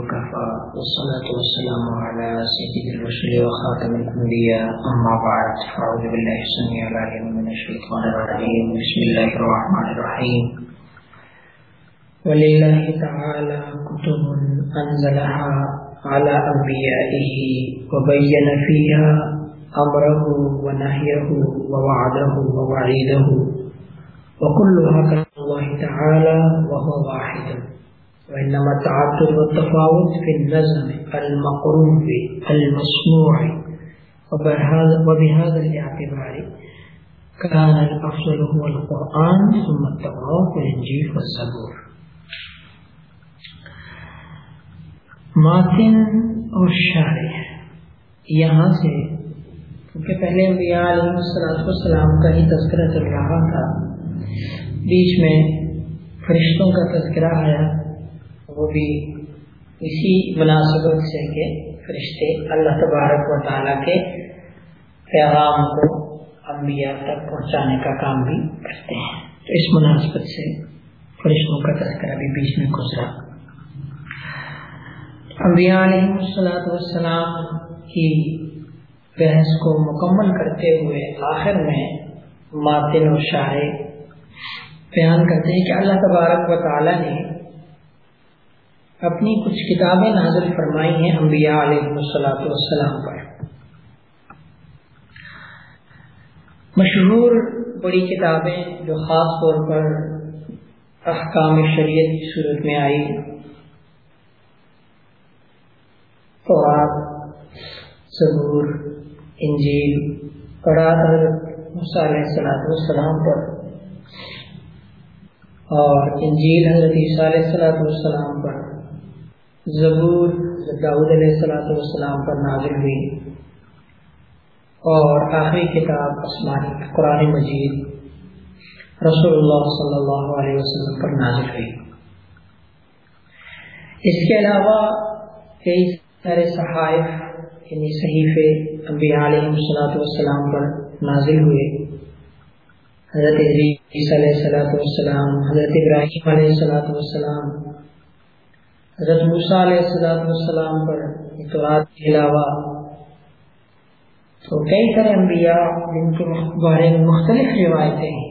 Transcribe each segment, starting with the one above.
وكفى. والصلاة والسلام على سيد الرسل وخاتم الأنبياء. أما بعد فأعوذ بالله السميع العليم من الشيطان الرجيم. بسم الله الرحمن الرحيم. ولله تعالى كتب أنزلها على أنبيائه وبين فيها أمره ونهيه ووعده ووعيده. وكلها كان الله تعالى وإنما التعدد والتفاوت في النظم المقروف المسموع. وبهذا الاعتبار كان الأفضل هو القرآن، ثم التوراة، والإنجيل، والزبور. ماتن اور شارح یہاں سے کیونکہ پہلے انبیاء علیہ السلام کا ہی تذکرہ چل رہا تھا، بیچ میں فرشتوں کا تذکرہ آیا۔ وہ بھی اسی مناسبت سے کہ فرشتے اللہ تبارک و تعالیٰ کے پیغام کو انبیاء تک پہنچانے کا کام بھی کرتے ہیں۔ تو اس مناسبت سے فرشتوں کا تذکرہ بھی بیچ میں گزرا۔ انبیاء علیہ والسلام کی بحث کو مکمل کرتے ہوئے آخر میں ماتن و شاعر بیان کرتے ہیں کہ اللہ تبارک و تعالیٰ نے اپنی کچھ کتابیں نازل فرمائی ہیں انبیاء علیہ السلاۃ والسلام پر۔ مشہور بڑی کتابیں جو خاص طور پر احکام شریعت کی صورت میں آئی ضبور انجیل علیہ السلاۃ والسلام پر، اور انجیل حضرت عیسیٰ علیہ السلاۃ والسلام پر۔ زبور داود علیہ السلاۃ والسلام پر نازل ہوئی اور آخری کتاب آسمانی قرآن مجید رسول اللہ صلی اللہ علیہ وسلم پر نازل ہوئی۔ اس کے علاوہ کئی سارے صحائف یعنی صحیفے انبیاء علیہ السلاۃ والسلام پر نازل ہوئے۔ حضرت علیہ السلاۃ والسلام، حضرت ابراہیم علیہ السلاۃ والسلام حضرت موسیٰ علیہ السلام والسلام پر اطلاعات کے علاوہ تو کئی سارے انبیاء جن کے بارے میں مختلف روایتیں ہیں،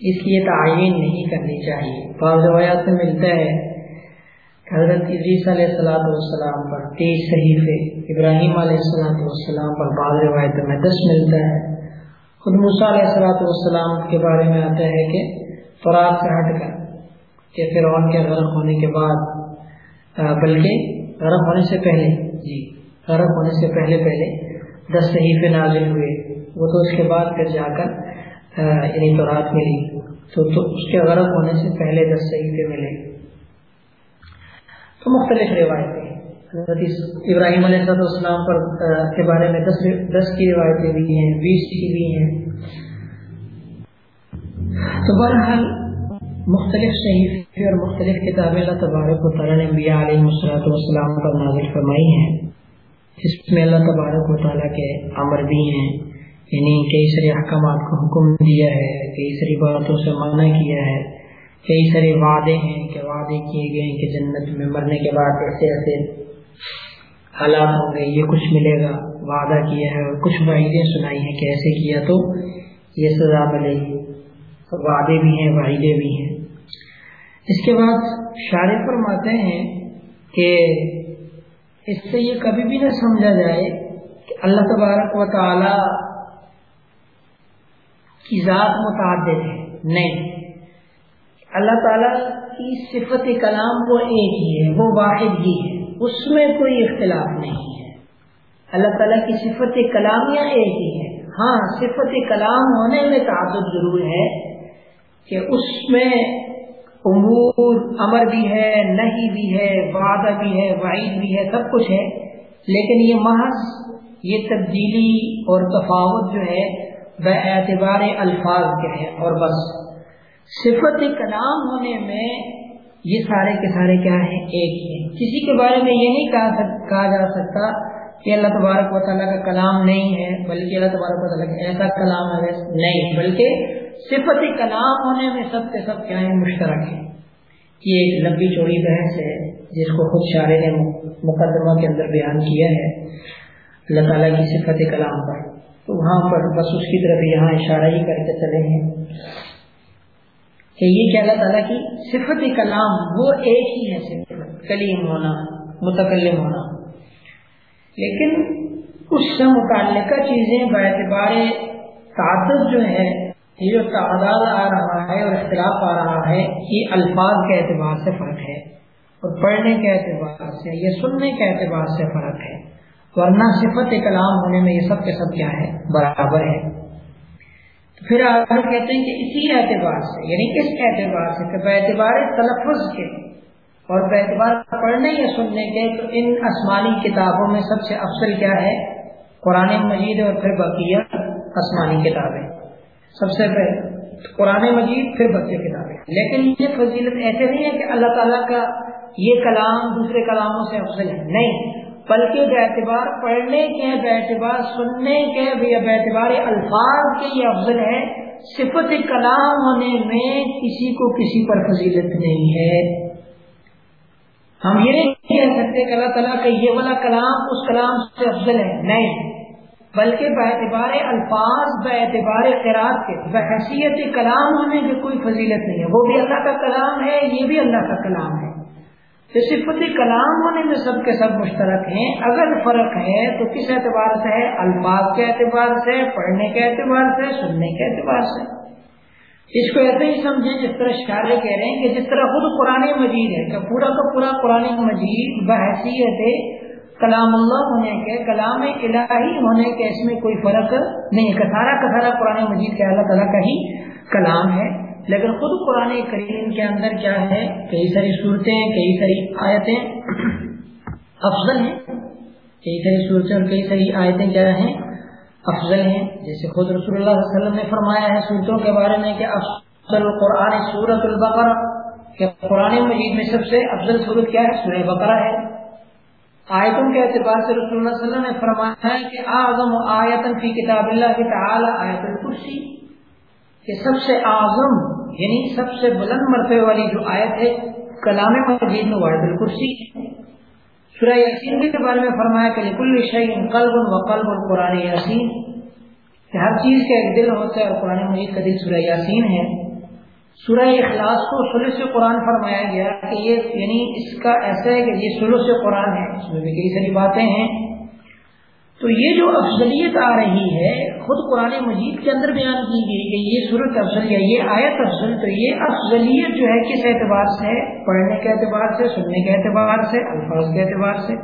اس لیے تعین نہیں کرنی چاہیے۔ بعض روایات میں ملتا ہے حضرت عزیز علیہ السلاۃ والسلام پر تیز صحیح ابراہیم علیہ السلام والسلام پر بعض روایتوں میں دس ملتا ہے۔ خود موسیٰ علیہ السلاۃ والسلام کے بارے میں آتا ہے کہ فراد سے ہٹ کر کہ فرعون کے غرق ہونے کے بعد بلکہ غرب ہونے سے پہلے جی غرب ہونے سے پہلے پہلے دس صحیفے نازل ہوئے۔ وہ تو اس کے بعد پھر جا کر یعنی تو رات ملی تو, تو اس کے غرب ہونے سے پہلے دس صحیفے ملے۔ تو مختلف روایتیں ابراہیم علیہ السلام پر کے بارے میں دس دس کی روایتیں بھی ہیں بیس کی بھی ہیں۔ تو بہرحال مختلف صحیح اور مختلف کتابیں اللہ تبارک و تعالیٰ نے انبیاء علیہ مسلاۃ والسلام پر نازل فرمائی ہیں، جس میں اللہ تبارک و تعالیٰ کے امر بھی ہیں۔ یعنی کئی سارے احکامات کو حکم دیا ہے، کئی ساری باتوں سے منع کیا ہے، کئی سارے وعدے ہیں کہ وعدے کیے گئے ہیں کہ جنت میں مرنے کے بعد ایسے ایسے حالات ہوں گے، یہ کچھ ملے گا، وعدہ کیا ہے اور کچھ وعیدیں سنائی ہیں کہ ایسے کیا تو یہ سزا ملے گی۔ وعدے بھی ہیں وعیدے بھی ہیں۔ اس کے بعد شارع فرماتے ہیں کہ اس سے یہ کبھی بھی نہ سمجھا جائے کہ اللہ تبارک و تعالی کی ذات متعدد ہے۔ نہیں۔ اللہ تعالیٰ کی صفت کلام وہ ایک ہی ہے، وہ واحد ہی ہے۔ اس میں کوئی اختلاف نہیں ہے۔ اللہ تعالیٰ کی صفت کلامیاں ایک ہی ہے؟ ہاں صفت کلام ہونے میں تعدد ضرور ہے کہ اس میں امور امر بھی ہے نہیں بھی ہے، وعدہ بھی ہے، وعید بھی ہے، سب کچھ ہے۔ لیکن یہ محض، یہ تبدیلی اور تفاوت جو ہے وہ اعتبار الفاظ کے ہے اور بس، صفت کلام ہونے میں یہ سارے کے سارے کیا ہیں؟ ایک ہی ہیں۔ کسی کے بارے میں یہ نہیں کہا کہا جا سکتا کہ اللہ تبارک و تعالیٰ کا کلام نہیں ہے، بلکہ اللہ تبارک و تعالیٰ کا ایسا کلام ہے، نہیں، بلکہ صفت کلام ہونے میں سب کے سب کیا ہے، مشترک ہے۔ یہ ایک لمبی چوڑی بحث ہے، جس کو خود شارے نے مقدمہ کے اندر بیان کیا ہے، اللہ تعالیٰ کی صفت کلام پر۔ تو وہاں پر بس اس کی طرف یہاں اشارہ ہی کر کے چلے ہیں۔ کہ یہ کہ اللہ تعالیٰ کی صفت کلام، وہ ایک ہی ہے صفت کلیم ہونا، متکلم ہونا۔ لیکن اس سے متعلقہ چیزیں باعتبار تعدد جو ہے یہ جو تعداد آ رہا ہے اور اختلاف آ رہا ہے، یہ الفاظ کے اعتبار سے فرق ہے اور پڑھنے کے اعتبار سے یا سننے کے اعتبار سے فرق ہے۔ ورنہ صفت کلام ہونے میں یہ سب کے سب کیا ہے؟ برابر ہے۔ پھر آپ کہتے ہیں کہ اسی اعتبار سے یعنی اس اعتبار سے کہ اعتبار تلفظ کے اور اعتبار پڑھنے یا سننے کے، تو ان آسمانی کتابوں میں سب سے افضل کیا ہے؟ قرآن مجید اور پھر بقیہ آسمانی کتابیں۔ سب سے پہلے قرآن مجید، پھر بچے کتابیں لیکن یہ فضیلت ایسے نہیں ہے کہ اللہ تعالیٰ کا یہ کلام دوسرے کلاموں سے افضل ہے۔ نہیں، بلکہ اعتبار پڑھنے کے اعتبار، سننے کے اعتبار الفاظ کے یہ افضل ہے۔ صفت کلام ہونے میں کسی کو کسی پر فضیلت نہیں ہے۔ ہم یہ نہیں کہہ سکتے کہ اللہ تعالیٰ کا یہ والا کلام اس کلام سے افضل ہے۔ نہیں بلکہ باعتبار الفاظ باعتبار خیرات کے بحثیت کلام ہونے کی کوئی فضیلت نہیں ہے۔ وہ بھی اللہ کا کلام ہے، یہ بھی اللہ کا کلام ہے۔ تو صفت کلام ہونے میں سب کے سب مشترک ہیں۔ اگر فرق ہے تو کس اعتبار سے ہے؟ الفاظ کے اعتبار سے، پڑھنے کے اعتبار سے، سننے کے اعتبار سے۔ اس کو ایسے ہی سمجھیں جس طرح شارے کہہ رہے ہیں کہ جس طرح خود قرآن مجید ہے کہ پورا کا پورا قرآن مجید بحثیت کلام اللہ ہونے کے، کلام الہی ہونے کے اس میں کوئی فرق نہیں ہے۔ سارا کا سارا قرآن مجید کے اللہ تعالیٰ کا ہی کلام ہے۔ لیکن خود قرآن کریم کے اندر کیا ہے؟ کئی ساری صورتیں، کئی ساری آیتیں افضل ہیں۔ کئی ساری صورتیں اور کئی ساری آیتیں کیا ہیں؟ افضل ہیں۔ جیسے خود رسول اللہ علیہ وسلم نے فرمایا ہے صورتوں کے بارے میں کہ افضل قرآن سورت البقرہ۔ کہ قرآن مجید میں سب سے افضل صورت کیا ہے؟ سورہ بقرہ ہے۔ آیتوں کے اعتبار سے رسول اللہ صلی اللہ علیہ وسلم نے فرمایا ہے کہ اعظم آیتن فی کتاب اللہ کی تعالی آیت الکرسی، کہ سب سے اعظم یعنی سب سے بلند مرتبے والی جو آیت ہے، کلام مجید میں واحد الکرسی سورہ یاسین کے بارے میں فرمایا کہ لکل شعین قلب و قلب القرآن یاسین، کہ ہر چیز کا ایک دل ہوتا ہے اور قرآن مجید کا دل سورہ یاسین ہے۔ سورہ اخلاص کو سلو سے قرآن فرمایا گیا کہ یہ یعنی اس کا ایسا ہے کہ یہ سلو سے قرآن ہے، اس میں بھی کئی ساری باتیں ہیں۔ تو یہ جو افضلیت آ رہی ہے، خود قرآن مجید کے اندر بیان کی گئی کہ یہ صورت افضل یا یہ آیت افضل، تو یہ افضلیت جو ہے کس اعتبار سے؟ پڑھنے کے اعتبار سے، سننے کے اعتبار سے، الفاظ کے اعتبار سے۔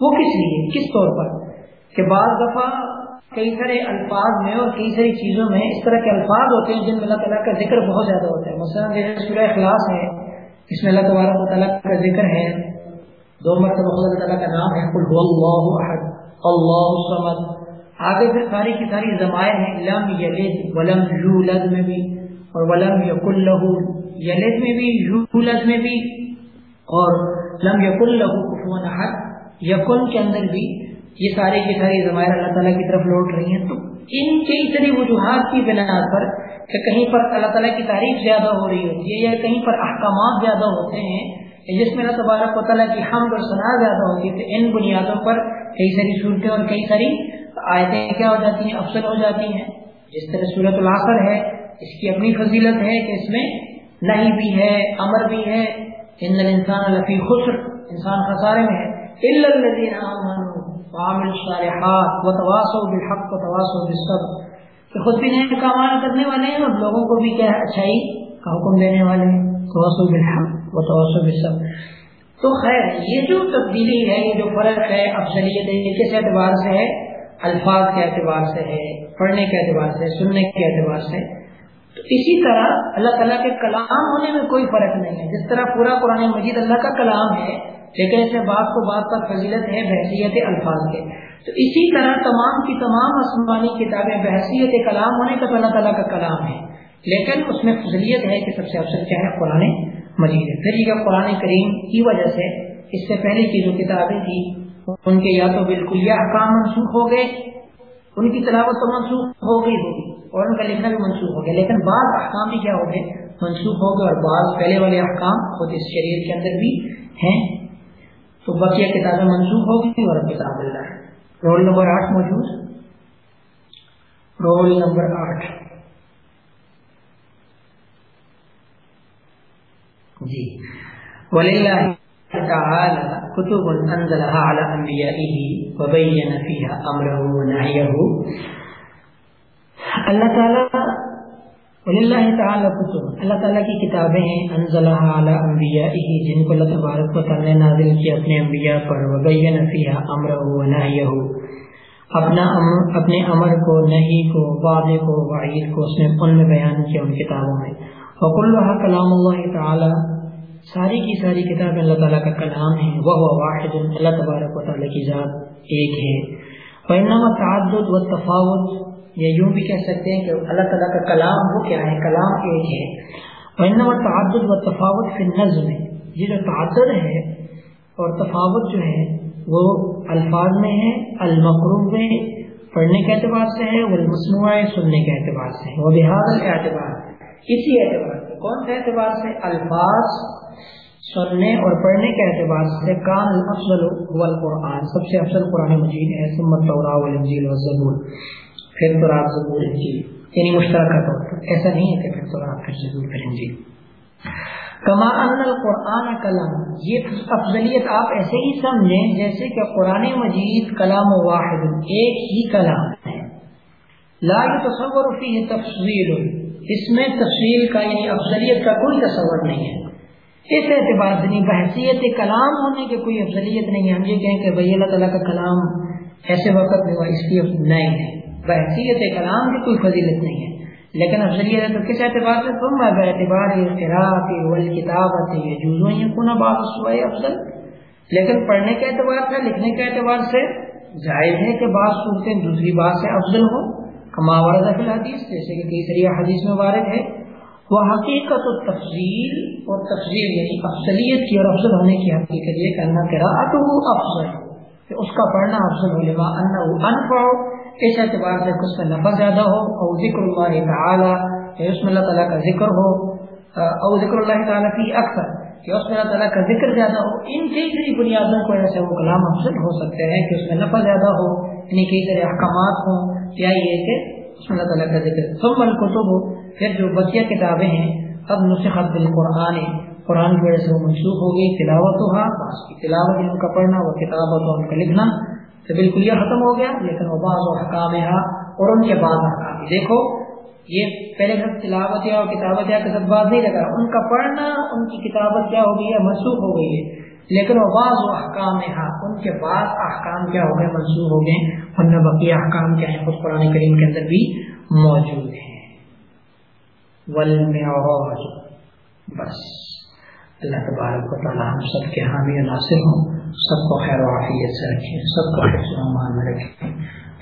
وہ کس لیے؟ کس طور پر؟ کہ بعض دفعہ کئی سارے الفاظ میں اور کئی ساری چیزوں میں اس طرح کے الفاظ ہوتے ہیں جن میں اللہ تعالیٰ کا ذکر بہت زیادہ ہوتا ہے۔ مثلاً جیسے سورہ اخلاص ہے اس میں اللہ تبارک و تعالیٰ کا ذکر ہے۔ دو مرتبہ اللہ تعالیٰ کا نام ہے اللہ احد، اللہ الصمد۔ آگے پھر ساری کی ساری زمائر ہیں، لم یلد ولم یولد میں بھی اور ولم یقل لہو۔ یلد میں بھی، یولد میں بھی اور لم یقل لہو کفون احد۔ یقن کے اندر بھی یہ سارے کی ساری زمائر اللہ تعالیٰ کی طرف لوٹ رہی ہیں۔ تو ان کئی ساری وجوہات کی بنا پر کہ کہیں پر اللہ تعالیٰ کی تعریف زیادہ ہو رہی ہوتی ہے یا کہیں پر احکامات زیادہ ہوتے ہیں جس میں اللہ تبارک و تعالیٰ کی حمد اور صنع زیادہ ہوتی ہے، تو ان بنیادوں پر کئی ساری صورتیں اور کئی ساری آیتیں کیا ہو جاتی ہیں، افسر ہو جاتی ہیں۔ جس طرح صورت الآخر ہے، اس کی اپنی فضیلت ہے کہ اس میں نہیں بھی ہے، امر بھی ہے۔ ان انسان الفی خسر، انسان خسارے میں ہے۔ وعمل الصالحات، وتواصوا بالحق، وتواصوا بالصبر. کہ خود بھی نئے کامال کرنے والے ہیں اور لوگوں کو بھی کیا اچھائی کا حکم دینے والے ہیں. تواصوا بالحق، وتواصوا بالصبر. تو خیر، یہ جو تبدیلی ہے، یہ جو فرق ہے افضلیت ہے کس اعتبار سے ہے؟ الفاظ کے اعتبار سے ہے، پڑھنے کے اعتبار سے، سننے کے اعتبار سے. تو اسی طرح اللہ تعالیٰ کے کلام ہونے میں کوئی فرق نہیں ہے. جس طرح پورا قرآن مجید اللہ کا کلام ہے لیکن اس میں بات کو بات پر فضیلت ہے، بحثیت الفاظ کے۔ تو اسی طرح تمام کی تمام آسمانی کتابیں بحثیت کلام ہونے کا اللہ تعالیٰ کا کلام ہے۔ لیکن اس میں فضلیت ہے کہ سب سے افسر کیا ہے؟ قرآن مجید ہے۔ پھر یہ قرآن کریم کی وجہ سے اس سے پہلے کی جو کتابیں تھیں، ان کے یا تو بالکل یہ احکام منسوخ ہو گئے، ان کی تلاوت تو منسوخ ہو گئی ہوگی، اور ان کا لکھنا بھی منسوخ ہو گیا۔ لیکن بعض احکام بھی کیا ہو گئے؟ منسوخ ہو گئے، اور بعض پہلے والے احکام خود اس شریعت کے اندر بھی ہیں۔ تو بقیہ کتابیں منسوخ ہو گئی اور کتاب اللہ ہے۔ رول نمبر آٹھ موجود۔ رول نمبر آٹھ۔ جی۔ وللہ تعالى كتب انزلها على انبيائه وبين فيها امره ونهيه۔ اللہ تعالی وللہ تعالی کتب۔ اللہ تعالی کی کتابیں ہیں انزلها على انبيائه جن کو اللہ تبارک و تعالی نے نازل کیا اپنے انبیاء پر وبين فيها امره ونهيه اپنا اپنے امر کو نہیں کو، وعدے کو، وعید کو اس نے ان میں بیان کیا ان کتابوں میں۔ وکلها کلام اللہ تعالی۔ ساری کی ساری کتاب اللہ تعالیٰ کا کلام ہے۔ وہ واحد، اللہ تبارک و تعالیٰ کی ذات ایک ہے۔ وَإِنَّمَا تعدد و تفاوت یا یوں بھی کہہ سکتے ہیں کہ اللہ تعالیٰ کا کلام وہ کیا ہے؟ کلام ایک ہے۔ وَإِنَّمَا تعدد و تفاوت فی النظم یہ جو تعدد ہے اور تفاوت جو ہے، وہ الفاظ میں ہے، المقروب میں پڑھنے کے اعتبار سے ہے والمسنوع سننے کے اعتبار سے وہ بحاد اعتبار اسی اعتبار سے۔ کون سے اعتبار سے؟ الفاظ سننے اور پڑھنے کے اعتبار سے۔ کان الافضل هو القرآن۔ سب سے افضل قرآن مجید ہے۔ سمت تورا والانجیل والزبور۔ پھر قرآن زبور انجیل یعنی مشترکہ طور پر۔ ایسا نہیں ہے کہ پھر قرآن پھر زبور پھر انجیل کما ان القرآن کلام۔ یہ افضلیت آپ ایسے ہی سمجھیں جیسے کہ قرآن مجید کلام واحد ایک ہی کلام ہے۔ لا تصور فیہ تفصیل۔ اس میں تفصیل کا یعنی افضلیت کا کوئی تصور نہیں ہے۔ اس اعتبار سے نہیں، بحثیت کلام ہونے کی کوئی افضلیت نہیں ہے۔ ہم یہ کہیں کہ بھائی اللہ تعالیٰ کا کلام ایسے وقت میں اس کی نہیں ہے۔ بحثیت کلام کی کوئی فضیلت نہیں ہے۔ لیکن افضلیت ہے تو کس اعتبار سے تم اعتبار اختراف افضل؟ لیکن پڑھنے کے اعتبار سے، لکھنے کے اعتبار سے ظاہر ہے کہ بعض صورتیں دوسری بات سے افضل ہو کما وارد حدیث جیسے کہ تیسری حدیث میں وارد ہے۔ وہ حقیقت و تفضیل اور تفضیل یعنی افضلیت کی اور افضل ہونے کی حقیقت یہ کرنا کرا تو وہ افضل۔ کہ اس کا پڑھنا افضل ہو لما انفع اس اعتبار سے اس میں نفع زیادہ ہو اور ذکر اللہ تعالیٰ کہ اس میں اللہ تعالیٰ کا ذکر ہو اور ذکر اللہ تعالیٰ کی اکثر کہ اس میں اللہ تعالیٰ کا ذکر زیادہ ہو، ان کئی ساری بنیادوں کو ایسے وہ کلام افضل ہو سکتے ہیں کہ اس میں نفع زیادہ ہو یعنی کئی سارے احکامات ہوں، یا یہ کہ اس میں اللہ تعالیٰ کا ذکر۔ ثم الکتب، پھر جو بقیہ کتابیں ہیں اب نسخت بالقرآن، قرآن کی وجہ سے وہ منسوخ ہو گئی تلاوت ہوا اس کی تلاوت ان کا پڑھنا، وہ کتابت ان کا لکھنا تو بالکل یہ ختم ہو گیا، لیکن وہ بعض و حکام اور ان کے بعد حکام یہ یہ پہلے سب تلاوت یا کتابت یا سب بات نہیں لگا۔ ان کا پڑھنا، ان کی کتابت کیا ہو گئی ہے؟ منسوخ ہو گئی ہے۔ لیکن وہ بعض و احکام ان کے بعد احکام کیا ہو گئے؟ منسوخ ہو گئے۔ ورنہ بقیہ احکام کیا ہیں؟ خود قرآن کریم کے اندر بھی موجود ہیں۔ بس۔ اللہ تبارک و تعالی ہم سب کے حامی ناصر ہوں۔ سب کو خیر و عافیت سے رکھے سب کو حفظ و امان میں رکھے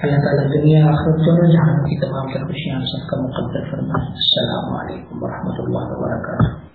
اللہ تعالیٰ دنیا آخر دونوں جہاں کی تمام خوشیاں سب کا مقدر فرمائے۔ السلام علیکم ورحمۃ اللہ وبرکاتہ۔